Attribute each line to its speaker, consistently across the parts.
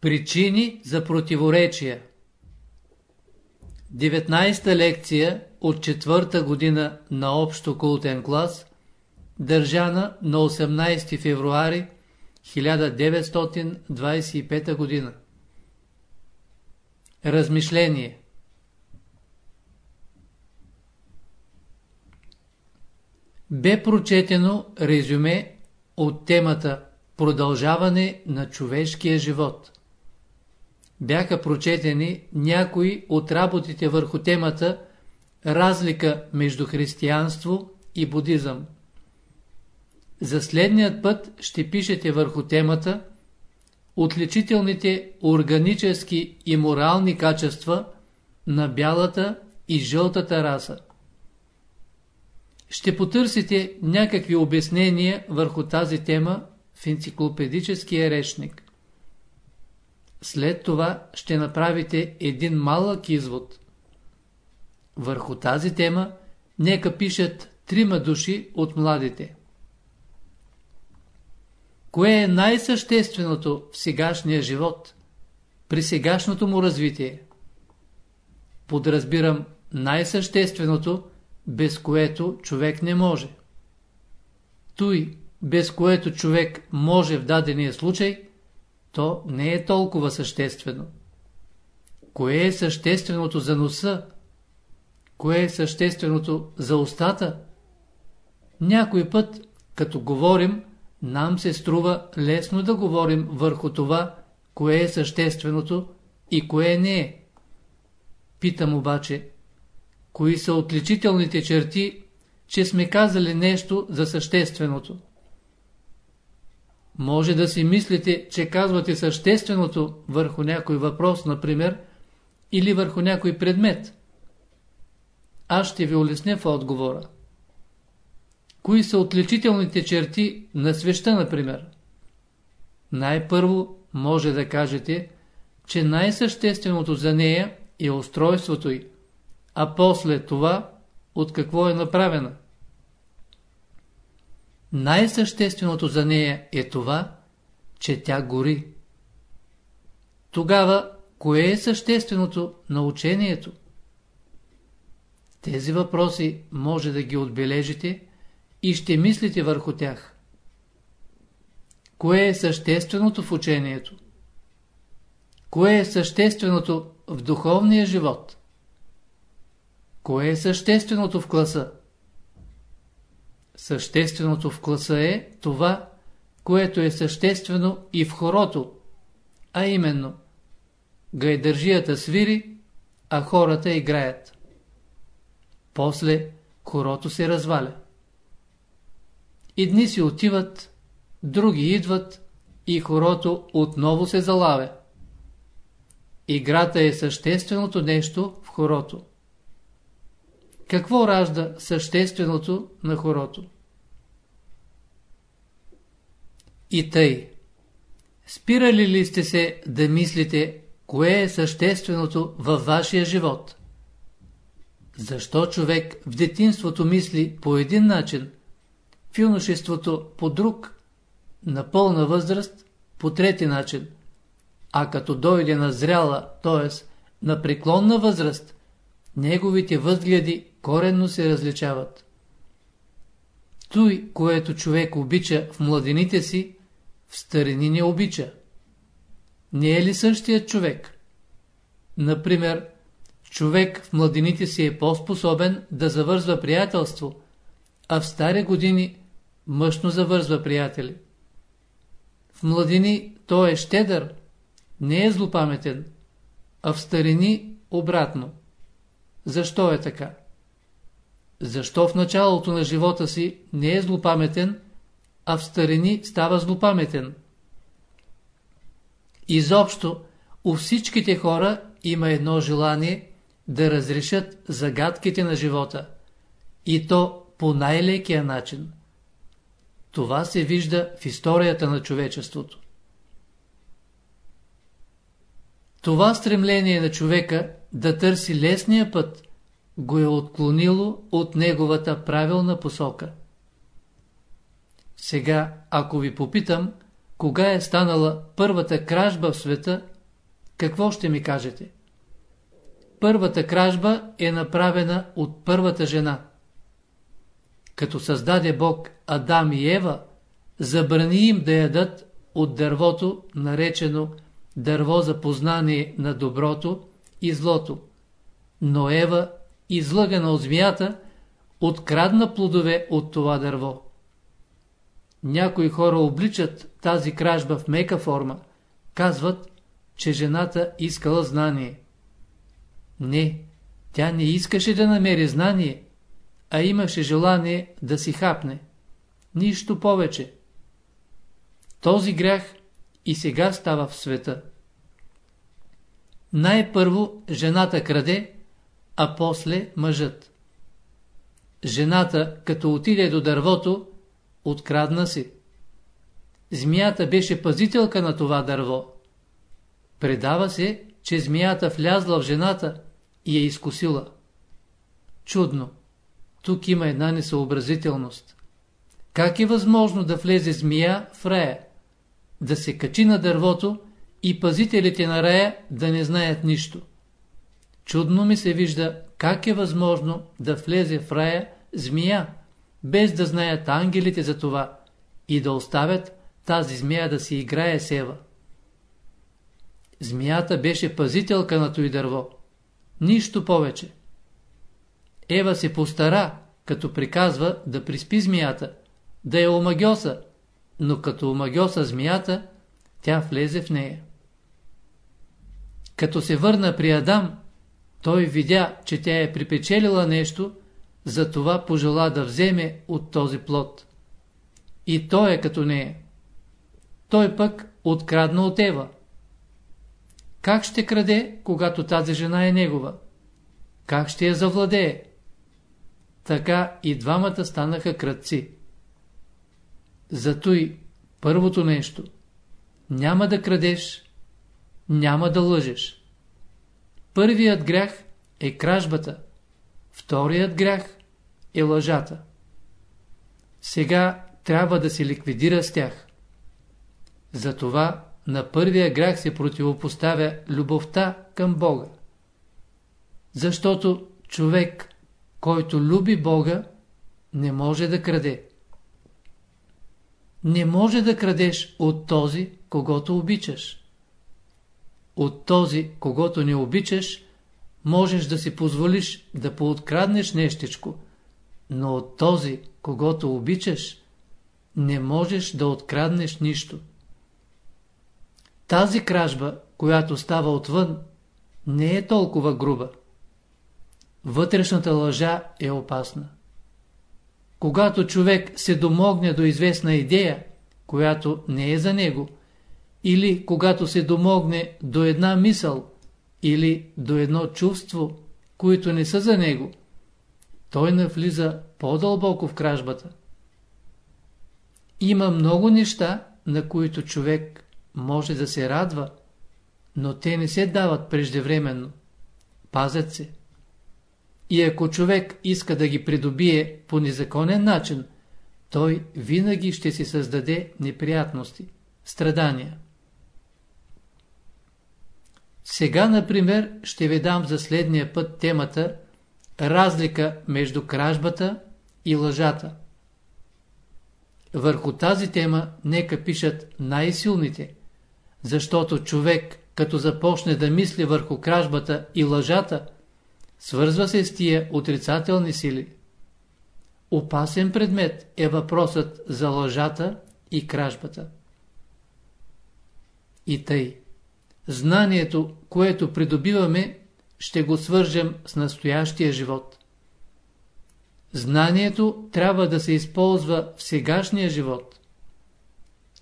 Speaker 1: Причини за противоречия 19-та лекция от четвърта година на общо култен клас, държана на 18 февруари 1925 година. Размишление Бе прочетено резюме от темата Продължаване на човешкия живот. Бяха прочетени някои от работите върху темата Разлика между християнство и будизъм. За следният път ще пишете върху темата Отличителните органически и морални качества на бялата и жълтата раса. Ще потърсите някакви обяснения върху тази тема в енциклопедическия речник. След това ще направите един малък извод. Върху тази тема нека пишат трима души от младите. Кое е най-същественото в сегашния живот, при сегашното му развитие? Подразбирам най-същественото, без което човек не може. Той, без което човек може в дадения случай, то не е толкова съществено. Кое е същественото за носа? Кое е същественото за устата? Някой път, като говорим, нам се струва лесно да говорим върху това, кое е същественото и кое не е. Питам обаче, кои са отличителните черти, че сме казали нещо за същественото? Може да си мислите, че казвате същественото върху някой въпрос, например, или върху някой предмет. Аз ще ви улесня в отговора. Кои са отличителните черти на свеща, например? Най-първо може да кажете, че най-същественото за нея е устройството й, а после това от какво е направена. Най-същественото за нея е това, че тя гори. Тогава, кое е същественото на учението? Тези въпроси може да ги отбележите и ще мислите върху тях. Кое е същественото в учението? Кое е същественото в духовния живот? Кое е същественото в класа? Същественото в класа е това, което е съществено и в хорото, а именно гайдържията свири, а хората играят. После хорото се разваля. Едни си отиват, други идват и хорото отново се залавя. Играта е същественото нещо в хорото. Какво ражда същественото на хорото? И тъй. Спирали ли сте се да мислите, кое е същественото във вашия живот? Защо човек в детинството мисли по един начин, в юношеството по друг, на пълна възраст по трети начин, а като дойде на зряла, т.е. на преклонна възраст, неговите възгледи коренно се различават. Той, което човек обича в младените си, в старини не обича. Не е ли същият човек? Например, човек в младените си е по-способен да завързва приятелство, а в стари години мъжно завързва приятели. В младини той е щедър, не е злопаметен, а в старини обратно. Защо е така? Защо в началото на живота си не е злопаметен, а в старини става злопаметен? Изобщо, у всичките хора има едно желание да разрешат загадките на живота. И то по най-лекия начин. Това се вижда в историята на човечеството. Това стремление на човека да търси лесния път го е отклонило от неговата правилна посока. Сега, ако ви попитам, кога е станала първата кражба в света, какво ще ми кажете? Първата кражба е направена от първата жена. Като създаде Бог Адам и Ева, забрани им да ядат от дървото, наречено дърво за познание на доброто и злото. Но Ева, излъгана от змията, открадна плодове от това дърво. Някои хора обличат тази кражба в мека форма, казват, че жената искала знание. Не, тя не искаше да намери знание, а имаше желание да си хапне. Нищо повече. Този грях и сега става в света. Най-първо жената краде, а после мъжът. Жената, като отиде до дървото, открадна си. Змията беше пазителка на това дърво. Предава се, че змията влязла в жената и я изкусила. Чудно. Тук има една несъобразителност. Как е възможно да влезе змия в рая? Да се качи на дървото и пазителите на рая да не знаят нищо. Чудно ми се вижда как е възможно да влезе в рая змия, без да знаят ангелите за това и да оставят тази змия да си играе сева. Змията беше пазителка на той дърво. Нищо повече. Ева се постара, като приказва да приспи змията, да я омагьоса, но като омагьоса змията, тя влезе в нея. Като се върна при Адам, той видя, че тя е припечелила нещо, затова пожела да вземе от този плод. И той е като нея. Той пък открадна от Ева. Как ще краде, когато тази жена е негова? Как ще я завладее? Така и двамата станаха кръци. Зато и първото нещо. Няма да крадеш, няма да лъжеш. Първият грях е кражбата, вторият грях е лъжата. Сега трябва да се ликвидира с тях. Затова на първия грях се противопоставя любовта към Бога. Защото човек, който люби Бога, не може да краде. Не може да крадеш от този, когато обичаш. От този, когато не обичаш, можеш да си позволиш да пооткраднеш нещичко, но от този, когато обичаш, не можеш да откраднеш нищо. Тази кражба, която става отвън, не е толкова груба. Вътрешната лъжа е опасна. Когато човек се домогне до известна идея, която не е за него, или когато се домогне до една мисъл, или до едно чувство, които не са за него, той навлиза по-дълбоко в кражбата. Има много неща, на които човек може да се радва, но те не се дават преждевременно. Пазят се. И ако човек иска да ги придобие по незаконен начин, той винаги ще си създаде неприятности, страдания. Сега, например, ще ви дам за следния път темата разлика между кражбата и лъжата. Върху тази тема нека пишат най-силните, защото човек, като започне да мисли върху кражбата и лъжата, свързва се с тия отрицателни сили. Опасен предмет е въпросът за лъжата и кражбата. И тъй. Знанието, което придобиваме, ще го свържем с настоящия живот. Знанието трябва да се използва в сегашния живот.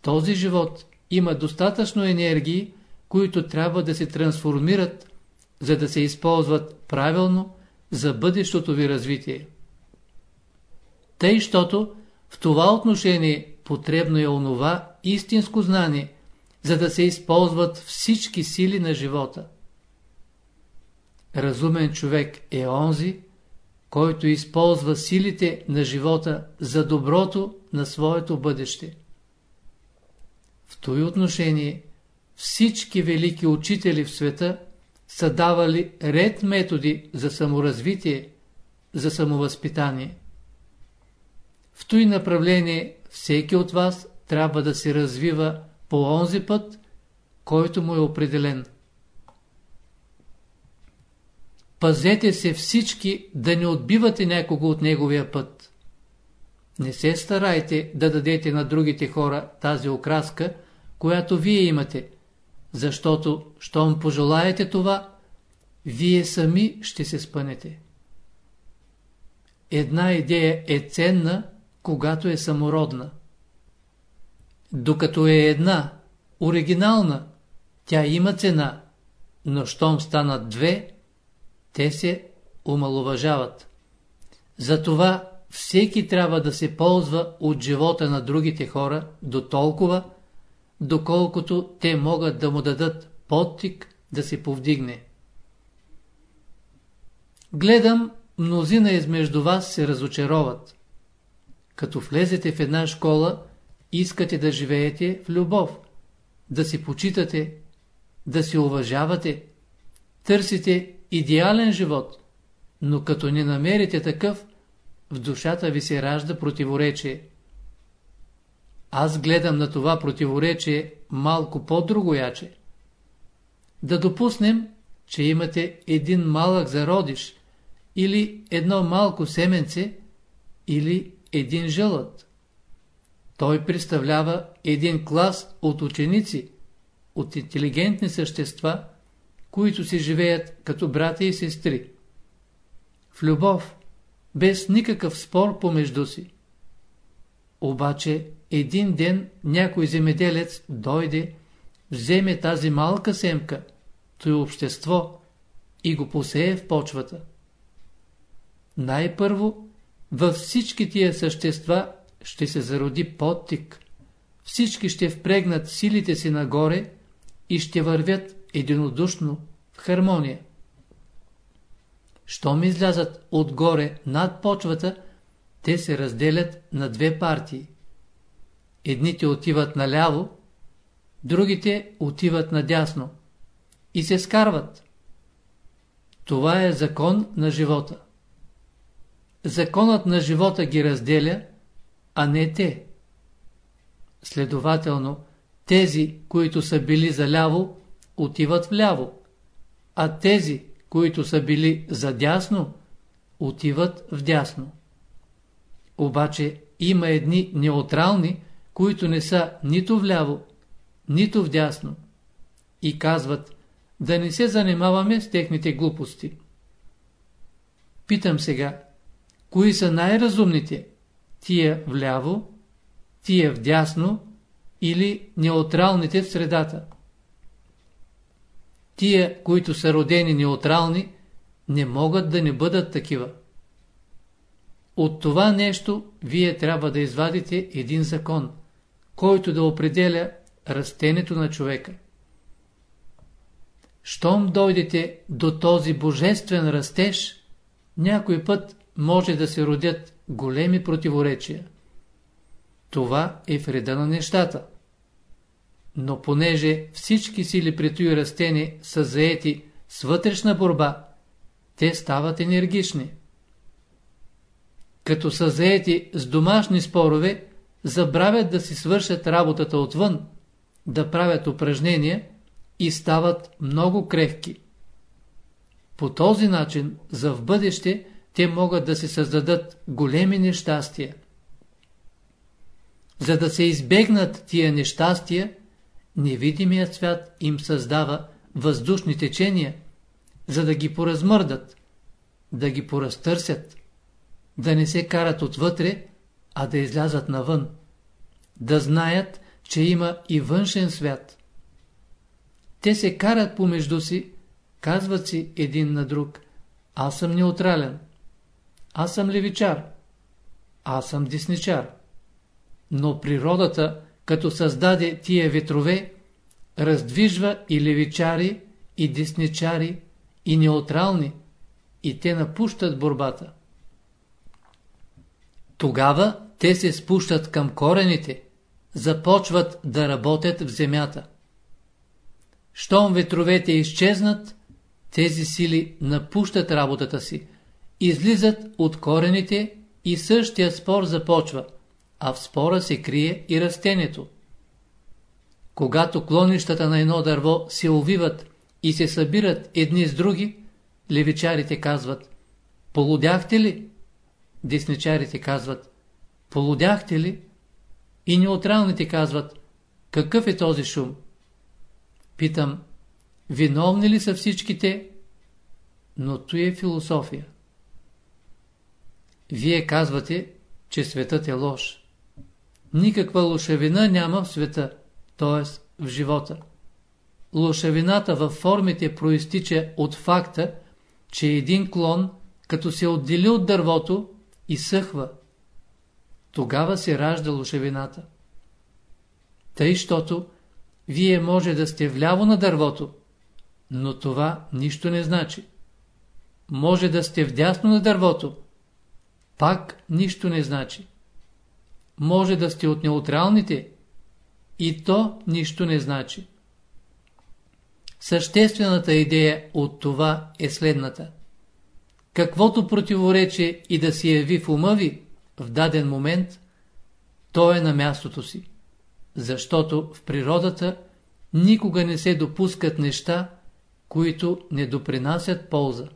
Speaker 1: Този живот има достатъчно енергии, които трябва да се трансформират, за да се използват правилно за бъдещото ви развитие. Тъй, щото в това отношение потребно е онова истинско знание, за да се използват всички сили на живота. Разумен човек е онзи, който използва силите на живота за доброто на своето бъдеще. В този отношение всички велики учители в света са давали ред методи за саморазвитие, за самовъзпитание. В този направление всеки от вас трябва да се развива по онзи път, който му е определен. Пазете се всички да не отбивате някого от неговия път. Не се старайте да дадете на другите хора тази окраска, която вие имате, защото, щом пожелаете това, вие сами ще се спънете. Една идея е ценна, когато е самородна. Докато е една, оригинална, тя има цена, но щом станат две, те се омалуважават. Затова всеки трябва да се ползва от живота на другите хора до толкова, доколкото те могат да му дадат подтик да се повдигне. Гледам, мнозина измежду вас се разочароват. Като влезете в една школа, искате да живеете в любов, да се почитате, да се уважавате, търсите идеален живот, но като не намерите такъв, в душата ви се ражда противоречие. Аз гледам на това противоречие малко по-другояче. Да допуснем, че имате един малък зародиш, или едно малко семенце, или един жълът. Той представлява един клас от ученици, от интелигентни същества, които си живеят като брата и сестри. В любов, без никакъв спор помежду си. Обаче един ден някой земеделец дойде, вземе тази малка семка, то е общество, и го посее в почвата. Най-първо, във всички тия същества ще се зароди подтик. Всички ще впрегнат силите си нагоре и ще вървят единодушно в хармония. Щом излязат отгоре над почвата, те се разделят на две партии. Едните отиват наляво, другите отиват надясно и се скарват. Това е закон на живота. Законът на живота ги разделя, а не те. Следователно, тези, които са били заляво, отиват вляво, а тези, които са били задясно, отиват вдясно. Обаче има едни неутрални, които не са нито вляво, нито вдясно и казват да не се занимаваме с техните глупости. Питам сега, кои са най-разумните? Тия вляво, тия вдясно или неутралните в средата? Тия, които са родени неутрални, не могат да не бъдат такива. От това нещо вие трябва да извадите един закон, който да определя растението на човека. Щом дойдете до този божествен растеж, някой път може да се родят големи противоречия. Това е вреда на нещата. Но понеже всички сили при този растение са заети с вътрешна борба, те стават енергични. Като са заети с домашни спорове, забравят да си свършат работата отвън, да правят упражнения и стават много крехки. По този начин за в бъдеще те могат да се създадат големи нещастия. За да се избегнат тия нещастия, невидимият свят им създава въздушни течения, за да ги поразмърдат, да ги поразтърсят, да не се карат отвътре, а да излязат навън, да знаят, че има и външен свят. Те се карат помежду си, казват си един на друг, аз съм неутрален, аз съм левичар, аз съм десничар. Но природата, като създаде тия ветрове, раздвижва и левичари, и десничари, и неутрални, и те напущат борбата. Тогава те се спущат към корените, започват да работят в земята. Щом ветровете изчезнат, тези сили напущат работата си, излизат от корените и същия спор започва, а в спора се крие и растението. Когато клонищата на едно дърво се увиват и се събират едни с други, левичарите казват Полудяхте ли? Десничарите казват Полудяхте ли? И неутралните казват Какъв е този шум? Питам, виновни ли са всичките? Но то е философия. Вие казвате, че светът е лош. Никаква лошавина няма в света, т.е. в живота. Лошавината във формите проистича от факта, че един клон, като се отдели от дървото, изсъхва. Тогава се ражда лошавината. Тъй, щото вие може да сте вляво на дървото, но това нищо не значи. Може да сте вдясно на дървото, пак нищо не значи. Може да сте от неутралните, и то нищо не значи. Съществената идея от това е следната. Каквото противоречие и да се яви в ума ви в даден момент, то е на мястото си. Защото в природата никога не се допускат неща, които не допринасят полза.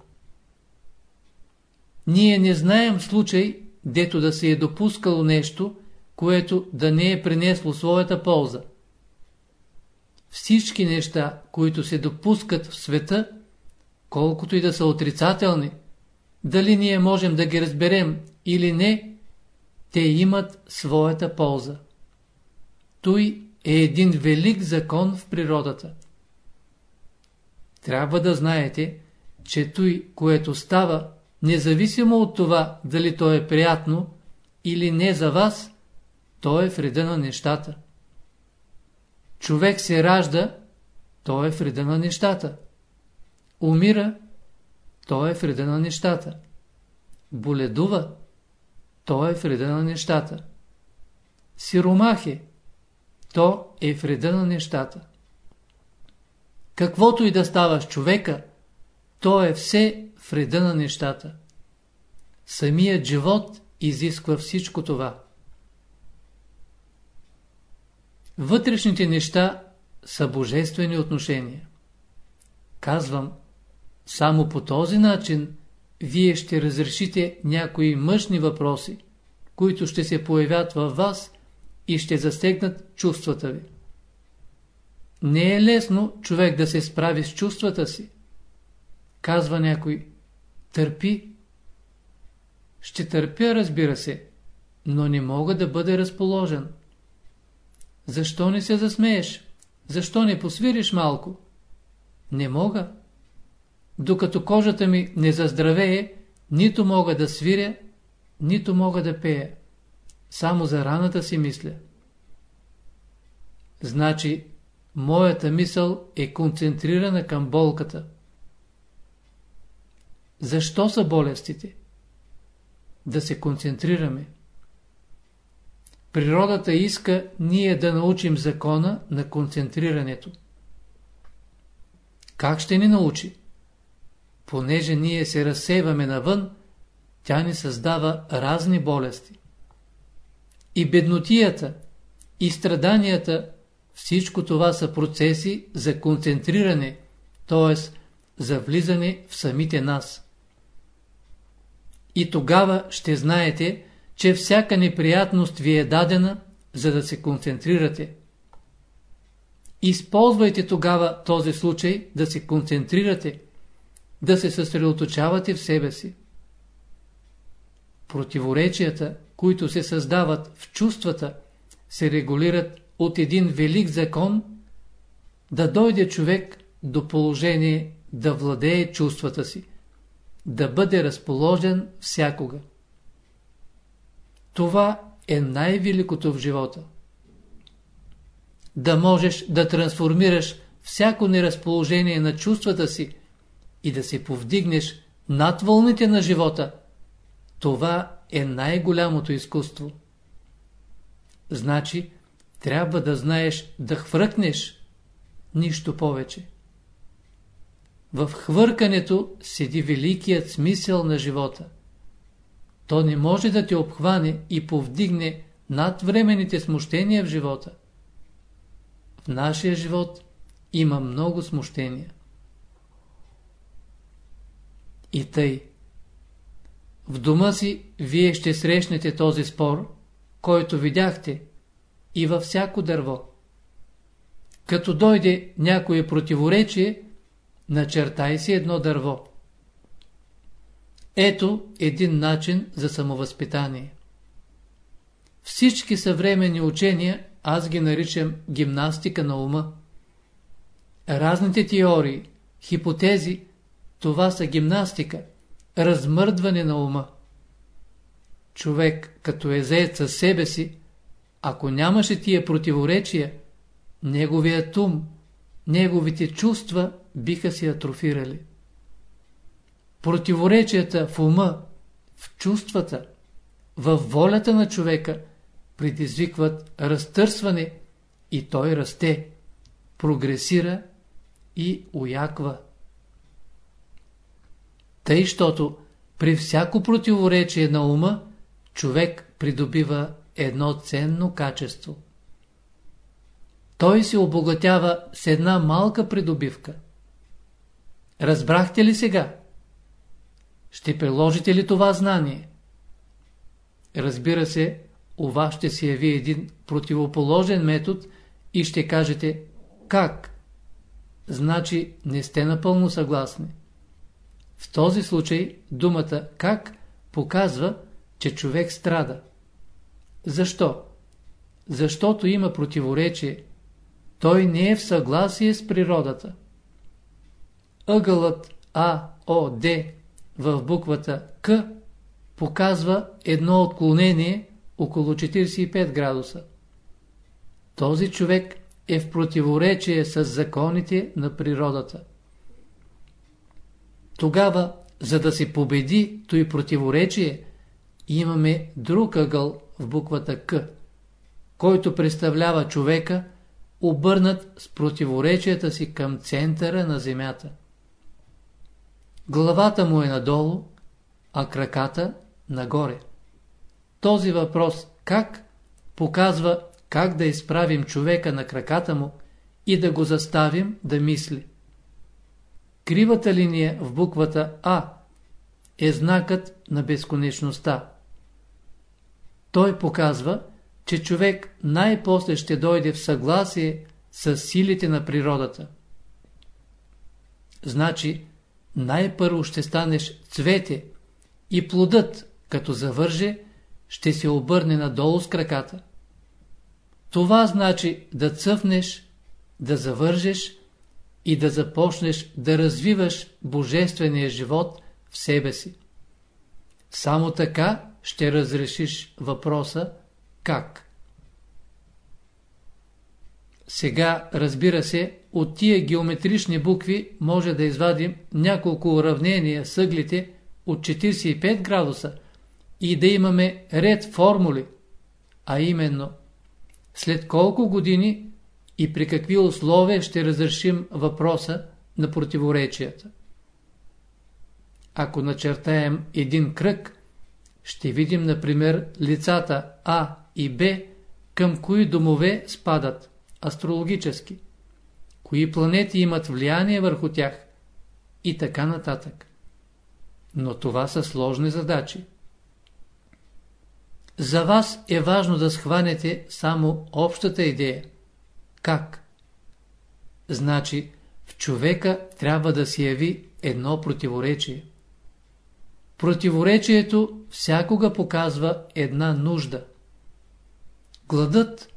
Speaker 1: Ние не знаем случай, дето да се е допускало нещо, което да не е принесло своята полза. Всички неща, които се допускат в света, колкото и да са отрицателни, дали ние можем да ги разберем или не, те имат своята полза. Той е един велик закон в природата. Трябва да знаете, че той, което става, независимо от това, дали то е приятно или не за вас, то е в реда на нещата. Човек се ражда, то е в реда на нещата. Умира, то е в реда на нещата. Боледува, то е в реда на нещата. Сиромах е, то е в реда на нещата. Каквото и да става с човека, то е все в реда на нещата. Самият живот изисква всичко това. Вътрешните неща са божествени отношения. Казвам, само по този начин вие ще разрешите някои мъжни въпроси, които ще се появят във вас и ще застегнат чувствата ви. Не е лесно човек да се справи с чувствата си. Казва някой, търпи. Ще търпя, разбира се, но не мога да бъда разположен. Защо не се засмееш? Защо не посвириш малко? Не мога. Докато кожата ми не заздравее, нито мога да свиря, нито мога да пея. Само за раната си мисля. Значи, моята мисъл е концентрирана към болката. Защо са болестите? Да се концентрираме. Природата иска ние да научим закона на концентрирането. Как ще ни научи? Понеже ние се разсейваме навън, тя ни създава разни болести. И беднотията, и страданията, всичко това са процеси за концентриране, т.е. за влизане в самите нас. И тогава ще знаете, че всяка неприятност ви е дадена, за да се концентрирате. Използвайте тогава този случай да се концентрирате, да се съсредоточавате в себе си. Противоречията, които се създават в чувствата, се регулират от един велик закон, да дойде човек до положение да владее чувствата си, да бъде разположен всякога. Това е най-великото в живота. Да можеш да трансформираш всяко неразположение на чувствата си и да се повдигнеш над вълните на живота, това е най-голямото изкуство. Значи, трябва да знаеш да хвъркнеш, нищо повече. В хвъркането седи великият смисъл на живота. То не може да те обхване и повдигне над времените смущения в живота. В нашия живот има много смущения. И тъй. В дома си вие ще срещнете този спор, който видяхте, и във всяко дърво. Като дойде някое противоречие, начертай си едно дърво. Ето един начин за самовъзпитание. Всички съвременни учения аз ги наричам гимнастика на ума. Разните теории, хипотези, това са гимнастика, размърдване на ума. Човек, като е заед със себе си, ако нямаше тия противоречия, неговият ум, неговите чувства биха се атрофирали. Противоречията в ума, в чувствата, в волята на човека предизвикват разтърсване и той расте, прогресира и уяква. Тъй, щото при всяко противоречие на ума, човек придобива едно ценно качество. Той се обогатява с една малка придобивка. Разбрахте ли сега? Ще приложите ли това знание? Разбира се, у вас ще се яви един противоположен метод и ще кажете как? Значи не сте напълно съгласни. В този случай думата как показва, че човек страда. Защо? Защото има противоречие. Той не е в съгласие с природата. Ъгълът АОД в буквата К показва едно отклонение около 45 градуса. Този човек е в противоречие с законите на природата. Тогава, за да се победи той противоречие, имаме друг ъгъл в буквата К, който представлява човека, обърнат с противоречията си към центъра на Земята. Главата му е надолу, а краката нагоре. Този въпрос как показва как да изправим човека на краката му и да го заставим да мисли. Кривата линия в буквата А е знакът на безконечността. Той показва, че човек най-после ще дойде в съгласие с силите на природата. Значи, най-първо ще станеш цвете и плодът, като завърже, ще се обърне надолу с краката. Това значи да цъфнеш, да завържеш и да започнеш да развиваш божествения живот в себе си. Само така ще разрешиш въпроса как. Сега, разбира се, от тия геометрични букви може да извадим няколко уравнения с ъглите от 45 градуса и да имаме ред формули, а именно след колко години и при какви условия ще разрешим въпроса на противоречията. Ако начертаем един кръг, ще видим, например, лицата А и Б, към кои домове спадат астрологически, кои планети имат влияние върху тях и така нататък. Но това са сложни задачи. За вас е важно да схванете само общата идея. Как? Значи, в човека трябва да се яви едно противоречие. Противоречието всякога показва една нужда. Гладът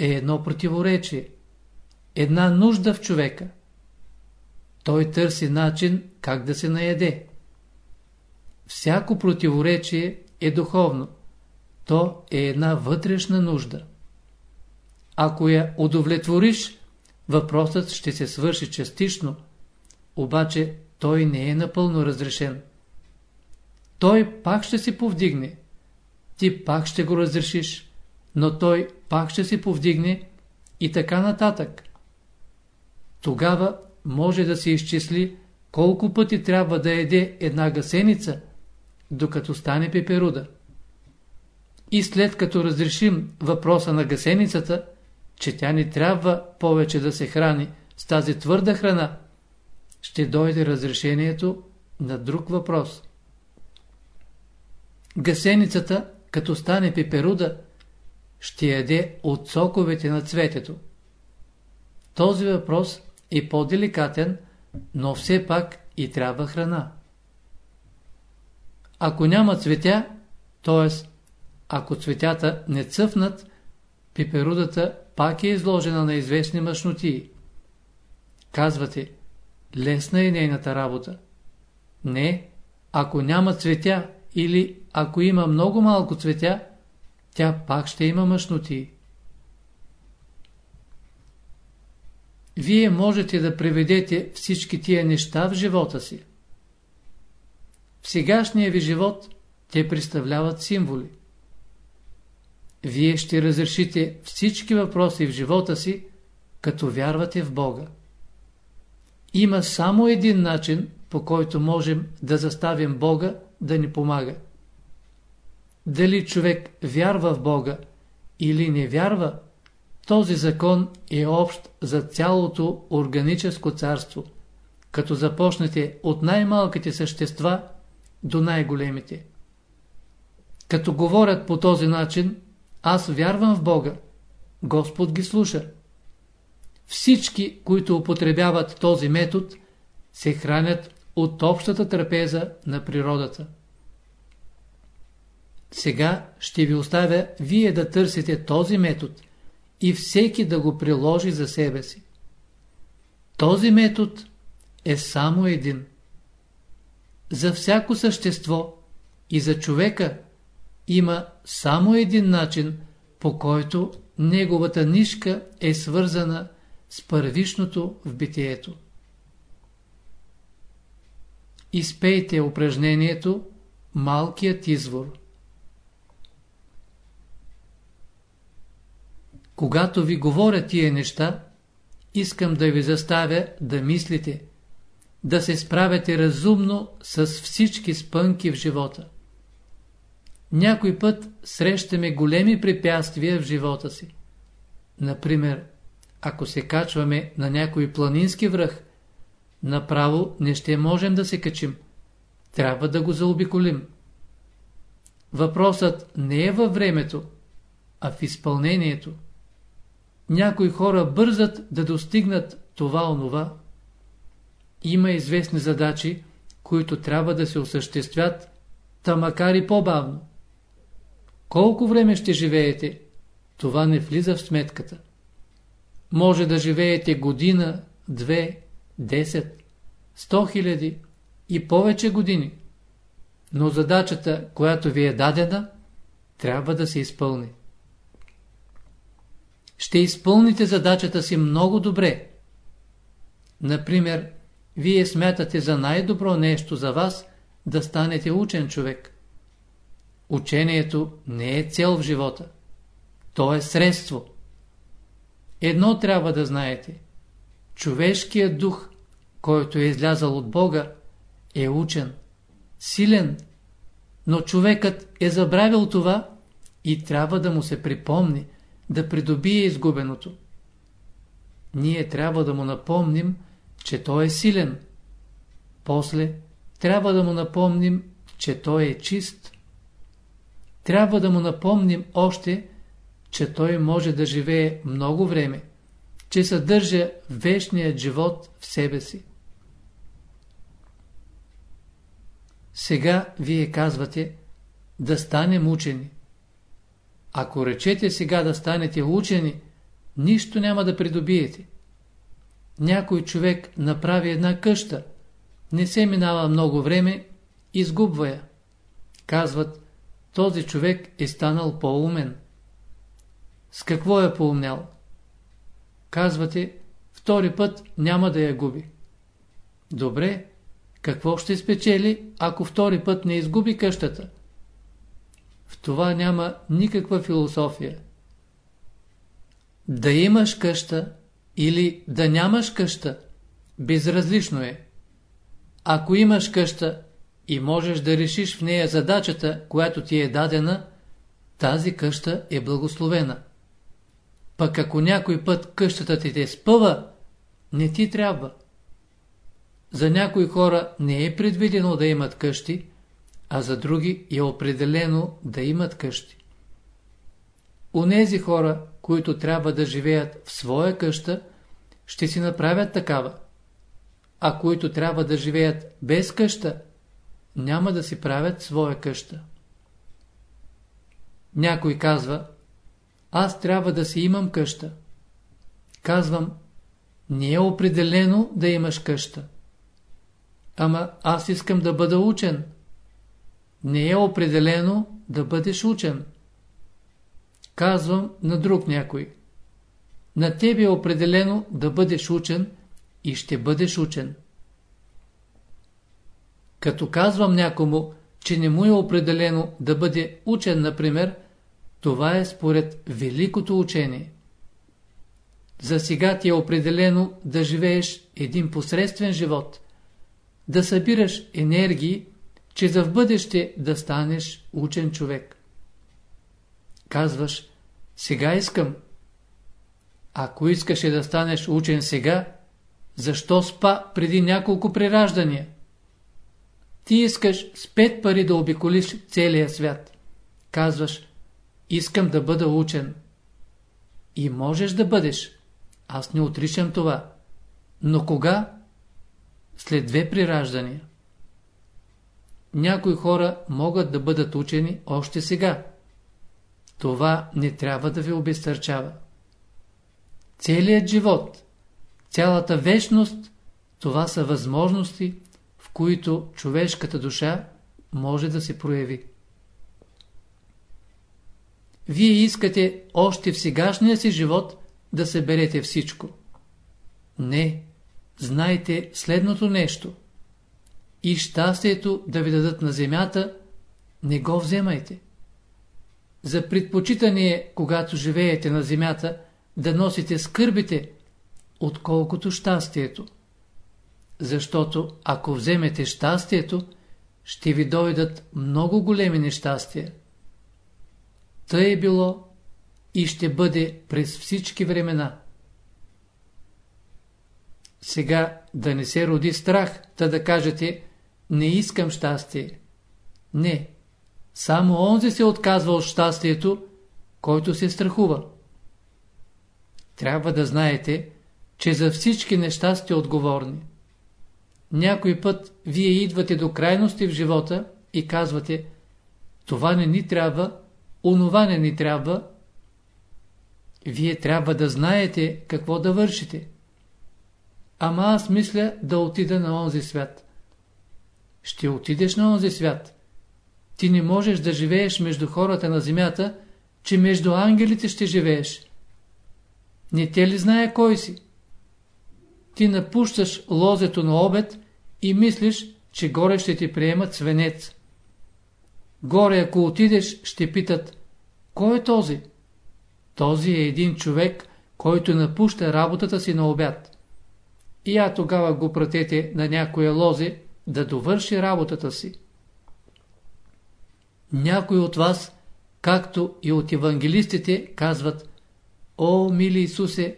Speaker 1: е едно противоречие, една нужда в човека. Той търси начин как да се наеде. Всяко противоречие е духовно. То е една вътрешна нужда. Ако я удовлетвориш, въпросът ще се свърши частично, обаче той не е напълно разрешен. Той пак ще се повдигне. Ти пак ще го разрешиш, но той пак ще се повдигне и така нататък. Тогава може да се изчисли колко пъти трябва да еде една гасеница, докато стане пеперуда. И след като разрешим въпроса на гасеницата, че тя не трябва повече да се храни с тази твърда храна, ще дойде разрешението на друг въпрос. Гасеницата, като стане пеперуда, ще яде от соковете на цветето. Този въпрос е по-деликатен, но все пак и трябва храна. Ако няма цветя, т.е. ако цветята не цъфнат, пиперудата пак е изложена на известни мъжноти. Казвате, лесна е нейната работа. Не, ако няма цветя или ако има много малко цветя, тя пак ще има мъжноти. Вие можете да преведете всички тия неща в живота си. В сегашния ви живот те представляват символи. Вие ще разрешите всички въпроси в живота си, като вярвате в Бога. Има само един начин, по който можем да заставим Бога да ни помага. Дали човек вярва в Бога или не вярва, този закон е общ за цялото органическо царство, като започнете от най-малките същества до най-големите. Като говорят по този начин, аз вярвам в Бога, Господ ги слуша. Всички, които употребяват този метод, се хранят от общата трапеза на природата. Сега ще ви оставя вие да търсите този метод – и всеки да го приложи за себе си. Този метод е само един. За всяко същество и за човека има само един начин, по който неговата нишка е свързана с първишното в битието. Изпейте упражнението Малкият извор. Когато ви говоря тия неща, искам да ви заставя да мислите, да се справяте разумно с всички спънки в живота. Някой път срещаме големи препятствия в живота си. Например, ако се качваме на някой планински връх, направо не ще можем да се качим. Трябва да го заобиколим. Въпросът не е във времето, а в изпълнението. Някои хора бързат да достигнат това-онова. Има известни задачи, които трябва да се осъществят, та макар и по-бавно. Колко време ще живеете, това не влиза в сметката. Може да живеете година, две, десет, сто хиляди и повече години. Но задачата, която ви е дадена, трябва да се изпълни ще изпълните задачата си много добре. Например, вие смятате за най-добро нещо за вас да станете учен човек. Учението не е цел в живота. То е средство. Едно трябва да знаете. Човешкият дух, който е излязал от Бога, е учен, силен, но човекът е забравил това и трябва да му се припомни – да придобие изгубеното. Ние трябва да му напомним, че той е силен. После трябва да му напомним, че той е чист. Трябва да му напомним още, че той може да живее много време, че съдържа вечният живот в себе си. Сега вие казвате да станем учени. Ако речете сега да станете учени, нищо няма да придобиете. Някой човек направи една къща, не се минава много време, изгубва я. Казват, този човек е станал по-умен. С какво е поумнял? Казвате, втори път няма да я губи. Добре, какво ще спечели, ако втори път не изгуби къщата? В това няма никаква философия. Да имаш къща или да нямаш къща, безразлично е. Ако имаш къща и можеш да решиш в нея задачата, която ти е дадена, тази къща е благословена. Пък ако някой път къщата ти те спъва, не ти трябва. За някои хора не е предвидено да имат къщи, а за други е определено да имат къщи. Унези хора, които трябва да живеят в своя къща, ще си направят такава, а които трябва да живеят без къща, няма да си правят своя къща. Някой казва, аз трябва да си имам къща. Казвам, не е определено да имаш къща. Ама аз искам да бъда учен. Не е определено да бъдеш учен. Казвам на друг някой. На тебе е определено да бъдеш учен и ще бъдеш учен. Като казвам някому, че не му е определено да бъде учен, например, това е според великото учение. За сега ти е определено да живееш един посредствен живот, да събираш енергии, че за в бъдеще да станеш учен човек. Казваш, сега искам. Ако искаше да станеш учен сега, защо спа преди няколко прераждания? Ти искаш с пет пари да обиколиш целия свят. Казваш, искам да бъда учен. И можеш да бъдеш. Аз не отричам това. Но кога? След две прираждания. Някои хора могат да бъдат учени още сега. Това не трябва да ви обезтърчава. Целият живот, цялата вечност, това са възможности, в които човешката душа може да се прояви. Вие искате още в сегашния си живот да съберете всичко. Не, знайте следното нещо. И щастието да ви дадат на земята, не го вземайте. За предпочитане е, когато живеете на земята, да носите скърбите, отколкото щастието. Защото ако вземете щастието, ще ви дойдат много големи нещастия. Тъй е било и ще бъде през всички времена. Сега да не се роди страх, та да кажете не искам щастие. Не, само онзи се отказва от щастието, който се страхува. Трябва да знаете, че за всички неща сте отговорни. Някой път вие идвате до крайности в живота и казвате това не ни трябва, онова не ни трябва. Вие трябва да знаете какво да вършите. Ама аз мисля да отида на онзи свят. Ще отидеш на онзи свят. Ти не можеш да живееш между хората на земята, че между ангелите ще живееш. Не те ли знае кой си? Ти напущаш лозето на обед и мислиш, че горе ще ти приемат свенец. Горе, ако отидеш, ще питат, кой е този? Този е един човек, който напуща работата си на обяд. И я тогава го пратете на някоя лозе да довърши работата си. Някои от вас, както и от евангелистите, казват О, мили Исусе,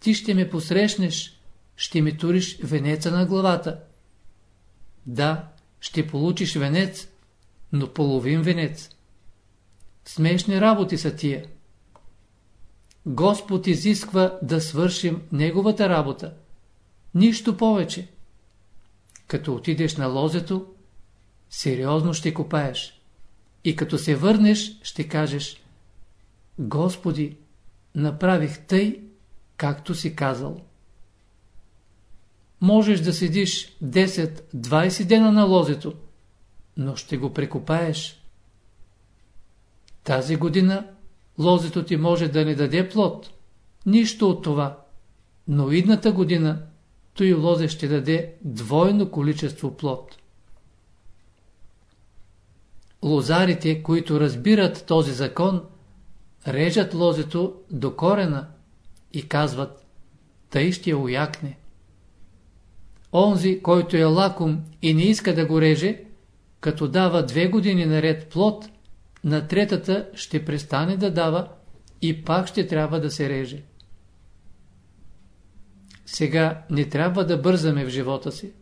Speaker 1: ти ще ме посрещнеш, ще ми туриш венеца на главата. Да, ще получиш венец, но половин венец. Смешни работи са тия. Господ изисква да свършим Неговата работа. Нищо повече. Като отидеш на лозето, сериозно ще копаеш. И като се върнеш, ще кажеш Господи, направих тъй, както си казал. Можеш да седиш 10-20 дена на лозето, но ще го прекопаеш. Тази година лозето ти може да не даде плод. Нищо от това. Но идната година той лозе ще даде двойно количество плод. Лозарите, които разбират този закон, режат лозето до корена и казват, тъй ще уякне. Онзи, който е лаком и не иска да го реже, като дава две години наред плод, на третата ще престане да дава и пак ще трябва да се реже. Сега не трябва да бързаме в живота си.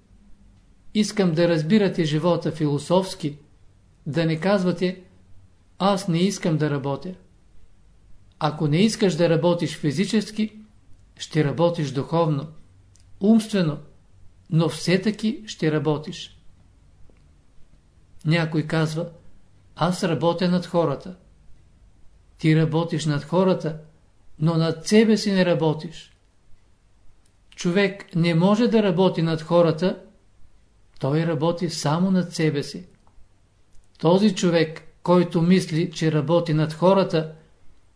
Speaker 1: Искам да разбирате живота философски, да не казвате аз не искам да работя. Ако не искаш да работиш физически, ще работиш духовно, умствено, но все таки ще работиш. Някой казва, аз работя над хората. Ти работиш над хората, но над себе си не работиш. Човек не може да работи над хората, той работи само над себе си. Този човек, който мисли, че работи над хората,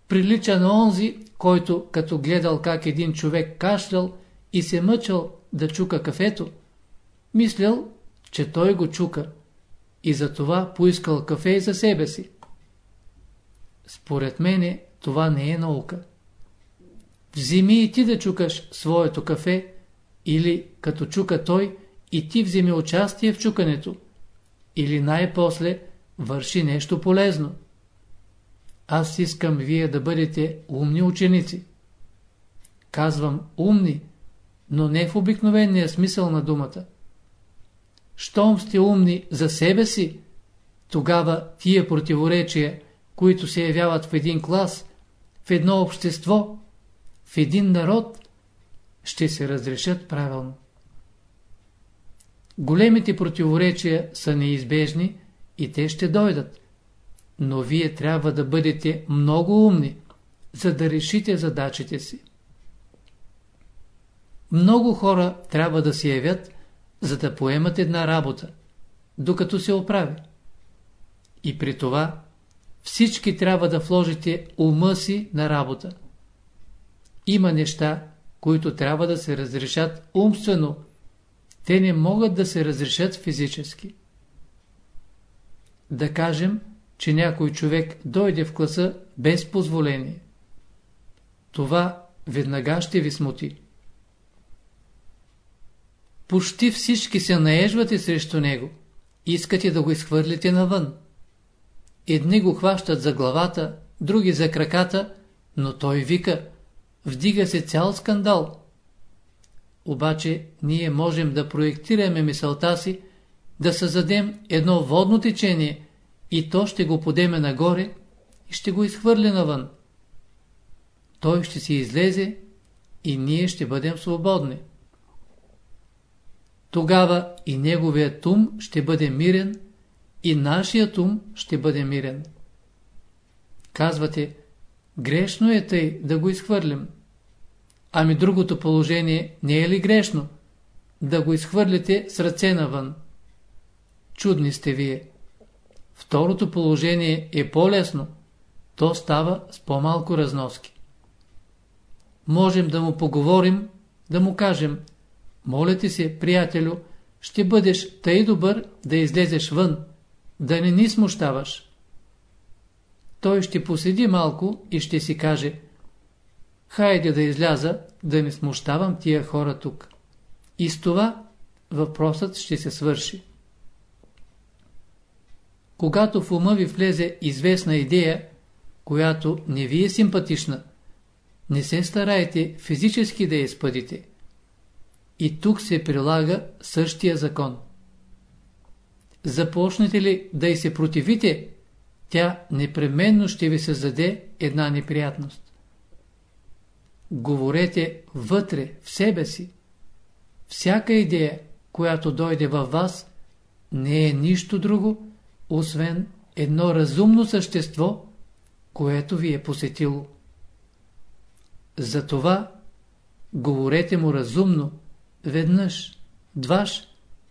Speaker 1: прилича на онзи, който като гледал как един човек кашлял и се мъчал да чука кафето, мислял, че той го чука и затова поискал кафе за себе си. Според мене това не е наука. Вземи и ти да чукаш своето кафе или като чука той и ти вземи участие в чукането или най-после върши нещо полезно. Аз искам вие да бъдете умни ученици. Казвам умни, но не в обикновения смисъл на думата. Щом сте умни за себе си, тогава тия противоречия, които се явяват в един клас, в едно общество, в един народ, ще се разрешат правилно. Големите противоречия са неизбежни и те ще дойдат. Но вие трябва да бъдете много умни, за да решите задачите си. Много хора трябва да се явят, за да поемат една работа, докато се оправи. И при това всички трябва да вложите ума си на работа. Има неща, които трябва да се разрешат умствено, те не могат да се разрешат физически. Да кажем, че някой човек дойде в класа без позволение. Това веднага ще ви смути. Почти всички се наежвате срещу него. Искате да го изхвърлите навън. Едни го хващат за главата, други за краката, но той вика. Вдига се цял скандал. Обаче ние можем да проектираме мисълта си, да създадем едно водно течение и то ще го подеме нагоре и ще го изхвърли навън. Той ще си излезе и ние ще бъдем свободни. Тогава и неговият ум ще бъде мирен и нашият ум ще бъде мирен. Казвате, грешно е тъй да го изхвърлим. Ами другото положение не е ли грешно? Да го изхвърлите с ръце навън. Чудни сте вие. Второто положение е по-лесно. То става с по-малко разноски. Можем да му поговорим, да му кажем Моля ти се, приятелю, ще бъдеш тъй добър да излезеш вън, да не ни смущаваш. Той ще поседи малко и ще си каже Хайде да изляза, да не смущавам тия хора тук. И с това въпросът ще се свърши. Когато в ума ви влезе известна идея, която не ви е симпатична, не се старайте физически да я изпъдите. И тук се прилага същия закон. Започнете ли да й се противите, тя непременно ще ви създаде една неприятност. Говорете вътре, в себе си. Всяка идея, която дойде във вас, не е нищо друго, освен едно разумно същество, което ви е посетило. Затова говорете му разумно, веднъж, дваш,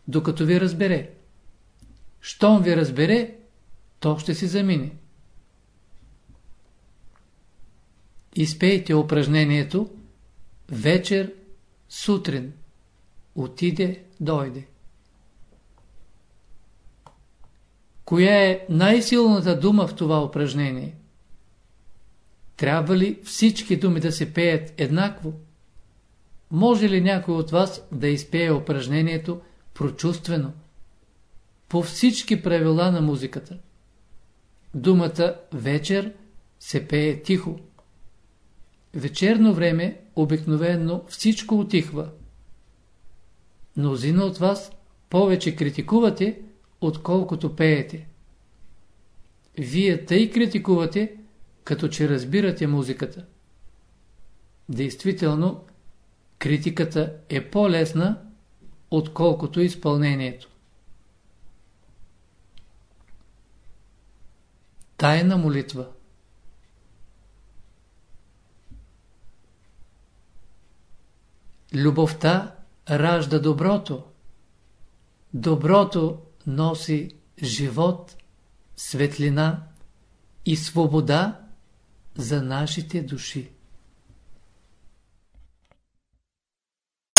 Speaker 1: докато ви разбере. Щом ви разбере, то ще си замине. Изпейте упражнението вечер, сутрин. Отиде, дойде. Коя е най-силната дума в това упражнение? трябва ли всички думи да се пеят еднакво? Може ли някой от вас да изпее упражнението прочувствено? По всички правила на музиката. Думата вечер се пее тихо. Вечерно време обикновенно всичко отихва. Мнозина от вас повече критикувате, отколкото пеете. Вие тъй критикувате, като че разбирате музиката. Действително, критиката е по-лесна, отколкото изпълнението. Тайна молитва Любовта ражда доброто. Доброто носи живот, светлина и свобода за нашите души.